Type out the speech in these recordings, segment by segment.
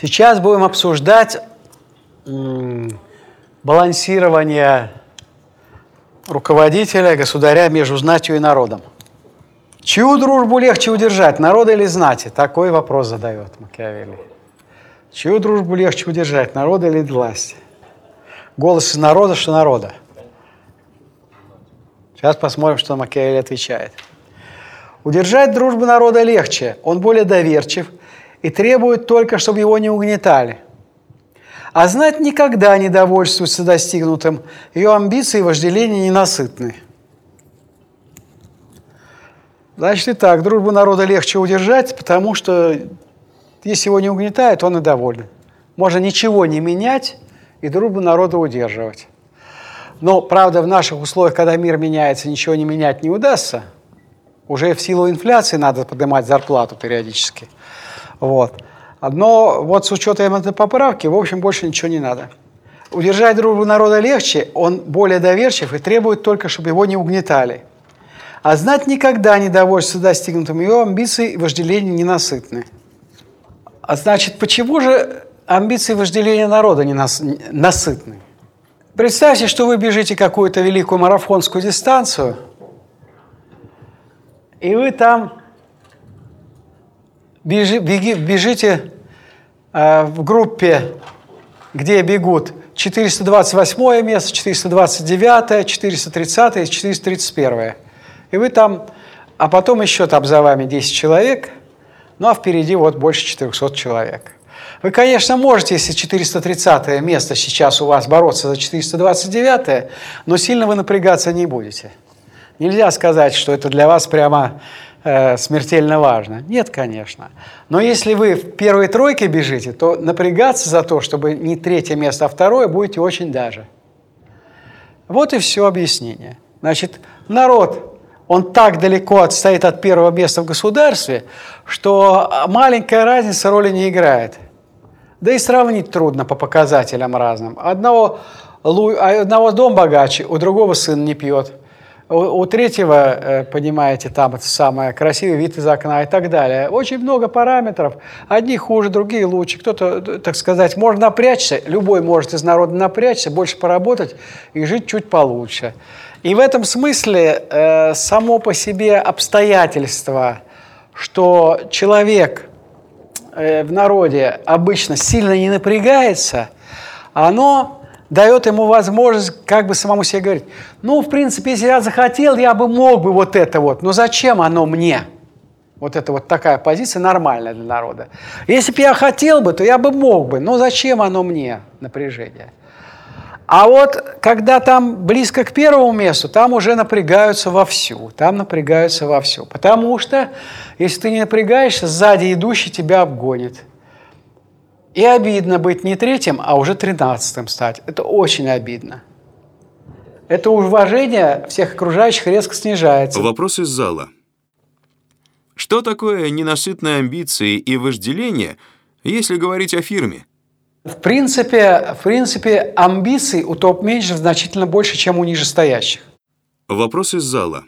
Сейчас будем обсуждать балансирование руководителя, государя между знатью и народом. Чью дружбу легче удержать, народа или знати? Такой вопрос задает Макиавелли. Чью дружбу легче удержать, народа или власти? Голос из народа, что народа. Сейчас посмотрим, что Макиавелли отвечает. Удержать дружбу народа легче, он более доверчив – и требует только, чтобы его не угнетали. А знать никогда не довольствуется достигнутым, ее амбиции и вожделения ненасытны. Значит, и так, дружбу народа легче удержать, потому что если его не угнетают, он и доволен. Можно ничего не менять и дружбу народа удерживать. Но, правда, в наших условиях, когда мир меняется, ничего не менять не удастся. Уже в силу инфляции надо поднимать зарплату периодически – вот. Но вот с учетом этой поправки, в общем, больше ничего не надо. Удержать дружбу народа легче, он более доверчив и требует только, чтобы его не угнетали. А знать никогда не довольствуется достигнутым, его амбиции и вожделения ненасытны. А значит, почему же амбиции и вожделения народа не насытны? Представьте, что вы бежите какую-то великую марафонскую дистанцию, и вы там бежи, беги, бежите э, в группе, где бегут 428 место, 429, 430 и 431. И вы там, а потом еще там за вами 10 человек, ну а впереди вот больше 400 человек. Вы, конечно, можете, если 430 место сейчас у вас бороться за 429, но сильно вы напрягаться не будете. Нельзя сказать, что это для вас прямо э, смертельно важно. Нет, конечно. Но если вы в первой тройке бежите, то напрягаться за то, чтобы не третье место, а второе, будете очень даже. Вот и все объяснение. Значит, народ, он так далеко отстоит от первого места в государстве, что маленькая разница роли не играет. Да и сравнить трудно по показателям разным. Одного, одного дом богаче, у другого сын не пьет – у, у третьего, э, понимаете, там это самое красивый вид из окна и так далее. Очень много параметров. Одни хуже, другие лучше. Кто-то, так сказать, может напрячься, любой может из народа напрячься, больше поработать и жить чуть получше. И в этом смысле э, само по себе обстоятельство, что человек э, в народе обычно сильно не напрягается, оно дает ему возможность как бы самому себе говорить, ну, в принципе, если я захотел, я бы мог бы вот это вот, но зачем оно мне? Вот это вот такая позиция нормальная для народа. Если бы я хотел бы, то я бы мог бы, но зачем оно мне, напряжение? А вот когда там близко к первому месту, там уже напрягаются вовсю, там напрягаются вовсю. Потому что, если ты не напрягаешься, сзади идущий тебя обгонит. И обидно быть не третьим, а уже тринадцатым стать. Это очень обидно. Это уважение всех окружающих резко снижается. Вопрос из зала. Что такое ненасытные амбиции и вожделение, если говорить о фирме? В принципе, в принципе амбиций у топ-менеджеров значительно больше, чем у нижестоящих. Вопрос из зала.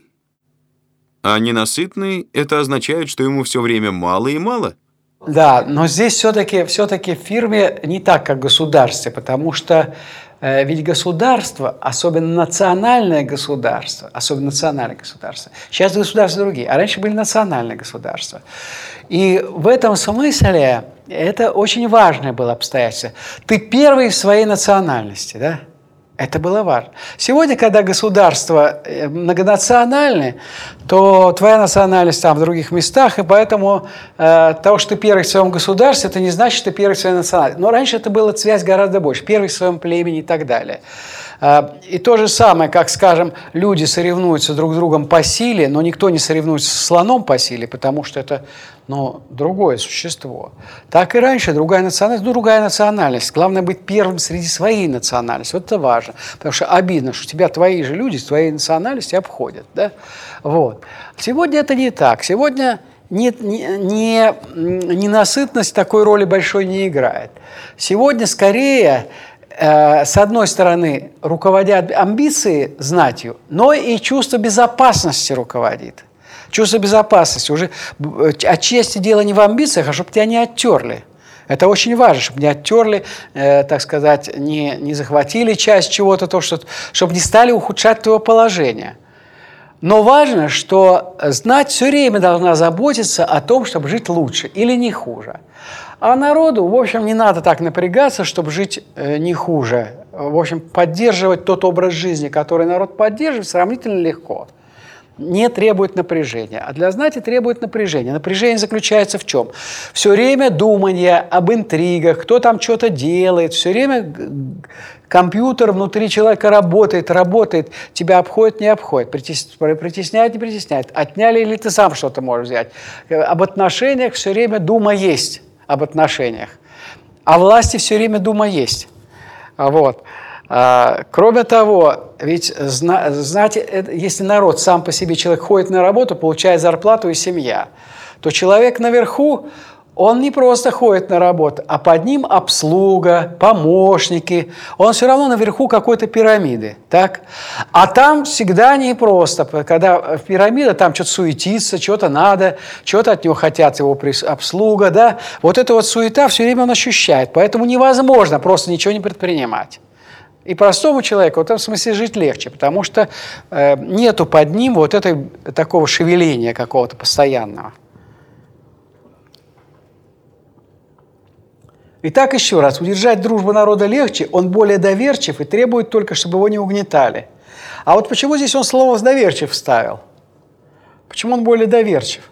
А ненасытный – это означает, что ему все время мало и мало? Да, но здесь все-таки все в фирме не так, как государстве, потому что э, ведь государство, особенно национальное государство, особенно национальное государство, сейчас государства другие, а раньше были национальные государства. И в этом смысле это очень важное было обстоятельство. Ты первый в своей национальности, да? Это было важно. Сегодня, когда государство э, многонациональное, то твоя национальность там в других местах, и поэтому э, того, что ты первый в своем государстве, это не значит, что ты первый в своей национальности. Но раньше это была связь гораздо больше. Первый в своем племени и так далее. А, и то же самое, как, скажем, люди соревнуются друг с другом по силе, но никто не соревнуется с слоном по силе, потому что это ну, другое существо. Так и раньше другая национальность, ну, другая национальность. Главное быть первым среди своей национальности. Вот это важно. Потому что обидно, что тебя твои же люди с твоей национальности обходят. Да? Вот. Сегодня это не так. Сегодня нет, не, не, ненасытность такой роли большой не играет. Сегодня скорее Э, с одной стороны, руководят амбиции знатью, но и чувство безопасности руководит. Чувство безопасности. Уже отчасти дело не в амбициях, а чтобы тебя не оттерли. Это очень важно, чтобы не оттерли, э, так сказать, не, не захватили часть чего-то, то, что, чтобы не стали ухудшать твое положение. Но важно, что знать все время должна заботиться о том, чтобы жить лучше или не хуже. А народу, в общем, не надо так напрягаться, чтобы жить э, не хуже. В общем, поддерживать тот образ жизни, который народ поддерживает, сравнительно легко не требует напряжения. А для знати требует напряжения. Напряжение заключается в чем? Все время думание об интригах, кто там что-то делает, все время компьютер внутри человека работает, работает, тебя обходит, не обходит, притесняет, не притесняет, отняли или ты сам что-то можешь взять. Об отношениях все время дума есть, об отношениях. О власти все время дума есть. Вот. А, кроме того, ведь знаете, если народ сам по себе человек ходит на работу, получает зарплату и семья, то человек наверху, он не просто ходит на работу, а под ним обслуга, помощники. Он все равно наверху какой-то пирамиды. Так? А там всегда не просто. Когда в пирамиде там что-то суетится, что-то надо, что-то от него хотят его обслуга. Да? Вот эта вот суета все время он ощущает. Поэтому невозможно просто ничего не предпринимать. И простому человеку в этом смысле жить легче, потому что э, нету под ним вот этой, такого шевеления какого-то постоянного. Итак, еще раз, удержать дружбу народа легче, он более доверчив и требует только, чтобы его не угнетали. А вот почему здесь он слово «доверчив» вставил? Почему он более доверчив?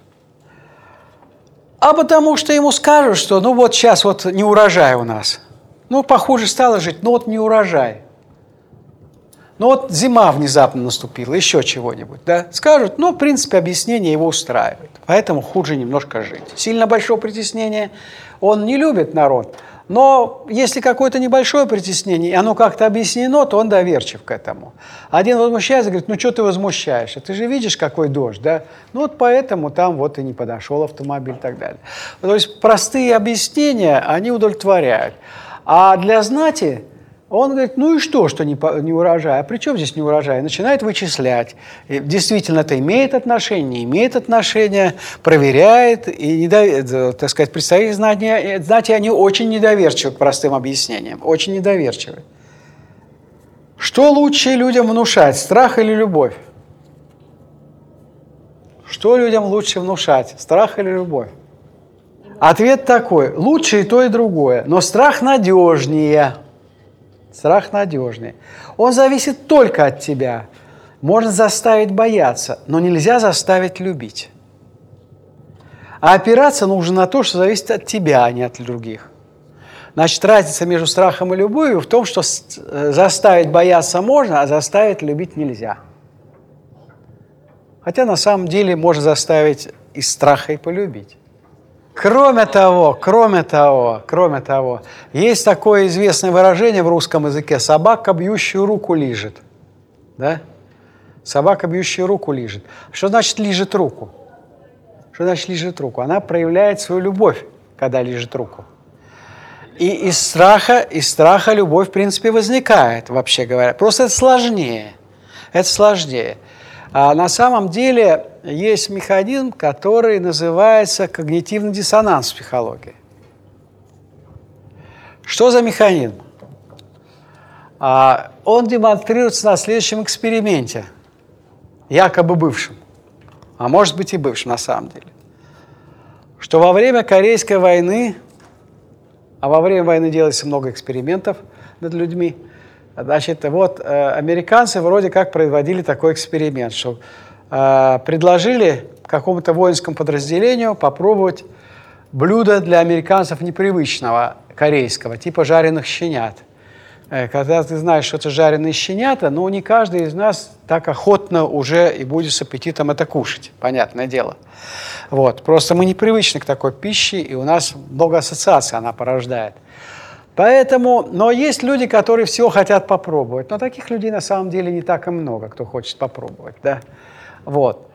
А потому что ему скажут, что ну вот сейчас вот не урожай у нас – ну, похуже стало жить, ну вот не урожай. Ну вот зима внезапно наступила, еще чего-нибудь, да? Скажут, ну, в принципе, объяснение его устраивает. Поэтому хуже немножко жить. Сильно большое притеснение он не любит народ. Но если какое-то небольшое притеснение, оно как-то объяснено, то он доверчив к этому. Один возмущается, говорит, ну что ты возмущаешься? Ты же видишь, какой дождь, да? Ну вот поэтому там вот и не подошел автомобиль и так далее. То есть простые объяснения, они удовлетворяют. А для знати он говорит, ну и что, что не, не урожай? А при чем здесь не урожай? Начинает вычислять. И действительно это имеет отношение, не имеет отношения, проверяет. И, недо, так сказать, представители знания, знати, они очень недоверчивы к простым объяснениям. Очень недоверчивы. Что лучше людям внушать, страх или любовь? Что людям лучше внушать, страх или любовь? Ответ такой. Лучше и то, и другое. Но страх надежнее. Страх надежнее. Он зависит только от тебя. Можно заставить бояться, но нельзя заставить любить. А опираться нужно на то, что зависит от тебя, а не от других. Значит, разница между страхом и любовью в том, что э, заставить бояться можно, а заставить любить нельзя. Хотя на самом деле можно заставить из страха и полюбить. Кроме того, кроме того, кроме того, есть такое известное выражение в русском языке «собака, бьющую руку, лижет». Да? Собака, бьющая руку, лижет. Что значит лижет руку? Что значит лижет руку? Она проявляет свою любовь, когда лижет руку. И из страха, из страха любовь, в принципе, возникает, вообще говоря. Просто это сложнее. Это сложнее. А на самом деле есть механизм, который называется когнитивный диссонанс в психологии. Что за механизм? А, он демонстрируется на следующем эксперименте, якобы бывшем, а может быть и бывшем на самом деле, что во время Корейской войны, а во время войны делается много экспериментов над людьми, Значит, вот э, американцы вроде как производили такой эксперимент, что предложили какому-то воинскому подразделению попробовать блюдо для американцев непривычного, корейского, типа жареных щенят. Э, когда ты знаешь, что это жареные щенята, но не каждый из нас так охотно уже и будет с аппетитом это кушать, понятное дело. Вот. Просто мы непривычны к такой пище, и у нас много ассоциаций она порождает. Поэтому, но есть люди, которые все хотят попробовать. Но таких людей на самом деле не так и много, кто хочет попробовать. Да? Вот.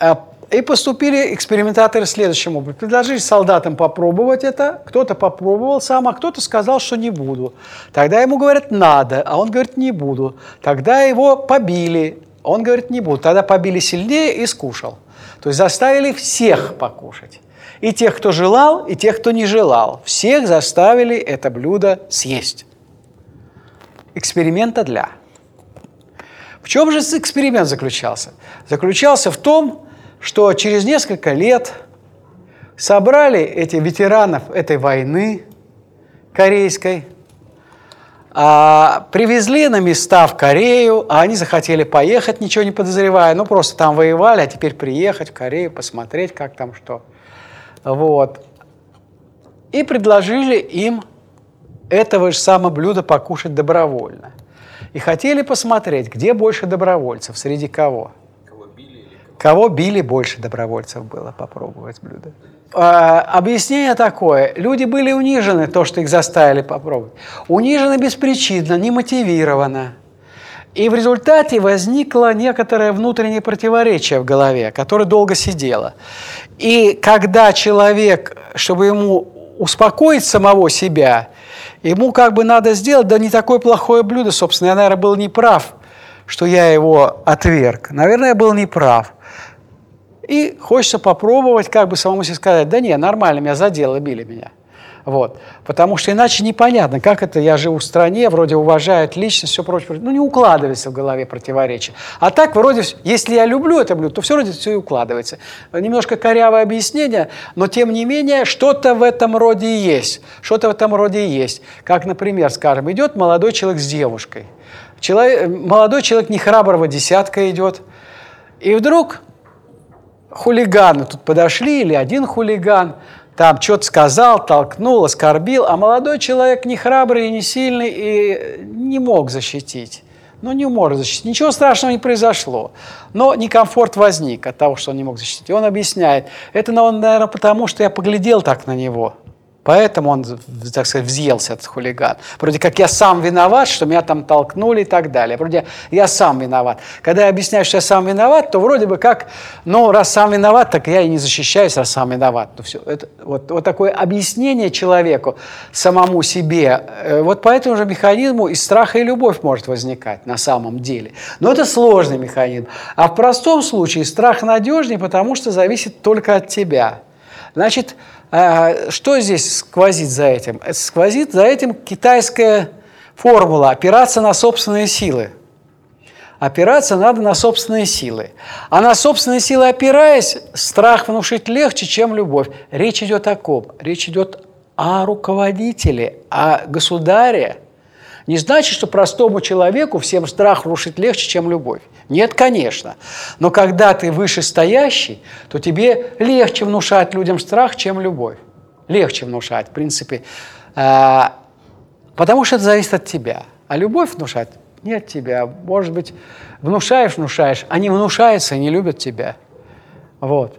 А, и поступили экспериментаторы следующим образом. Предложили солдатам попробовать это, кто-то попробовал сам, а кто-то сказал, что не буду. Тогда ему говорят, надо, а он говорит, не буду. Тогда его побили, он говорит, не буду. Тогда побили сильнее и скушал. То есть заставили всех покушать. И тех, кто желал, и тех, кто не желал. Всех заставили это блюдо съесть. Эксперимента для. В чем же эксперимент заключался? Заключался в том, что через несколько лет собрали эти ветеранов этой войны корейской, а, привезли на места в Корею, а они захотели поехать, ничего не подозревая, ну просто там воевали, а теперь приехать в Корею, посмотреть, как там что. Вот. И предложили им этого же самого блюда покушать добровольно. И хотели посмотреть, где больше добровольцев, среди кого. Кого били, кого били больше добровольцев было попробовать блюдо. А, объяснение такое. Люди были унижены, то, что их заставили попробовать. Унижены беспричинно, немотивированно. И в результате возникло некоторое внутреннее противоречие в голове, которое долго сидело. И когда человек, чтобы ему успокоить самого себя, ему как бы надо сделать, да не такое плохое блюдо, собственно, я, наверное, был неправ, что я его отверг. Наверное, я был неправ. И хочется попробовать как бы самому себе сказать, да не, нормально, меня задело, били меня. Вот. Потому что иначе непонятно, как это я живу в стране, вроде уважают личность, все прочее, ну не укладывается в голове противоречие. А так вроде, если я люблю это блюдо, то все вроде все и укладывается. Немножко корявое объяснение, но тем не менее что-то в этом роде есть. Что-то в этом роде есть. Как, например, скажем, идет молодой человек с девушкой. Человек, молодой человек не храброго десятка идет, и вдруг хулиганы тут подошли, или один хулиган, там что-то сказал, толкнул, оскорбил, а молодой человек не храбрый и не сильный и не мог защитить. Ну, не может защитить. Ничего страшного не произошло. Но некомфорт возник от того, что он не мог защитить. И он объясняет, это, наверное, потому, что я поглядел так на него – Поэтому он, так сказать, взъелся, этот хулиган. Вроде как я сам виноват, что меня там толкнули и так далее. Вроде я сам виноват. Когда я объясняю, что я сам виноват, то вроде бы как, ну, раз сам виноват, так я и не защищаюсь, раз сам виноват. Ну, все, это, вот, вот такое объяснение человеку, самому себе, э, вот по этому же механизму и страх, и любовь может возникать на самом деле. Но это сложный механизм. А в простом случае страх надежнее, потому что зависит только от тебя. Значит, а, что здесь сквозит за этим? Сквозит за этим китайская формула – опираться на собственные силы. Опираться надо на собственные силы. А на собственные силы опираясь, страх внушить легче, чем любовь. Речь идет о ком? Речь идет о руководителе, о государе. Не значит, что простому человеку всем страх внушить легче, чем любовь. Нет, конечно. Но когда ты вышестоящий, то тебе легче внушать людям страх, чем любовь. Легче внушать, в принципе. А, потому что это зависит от тебя. А любовь внушать не от тебя. Может быть, внушаешь, внушаешь, они внушаются и не любят тебя. Вот.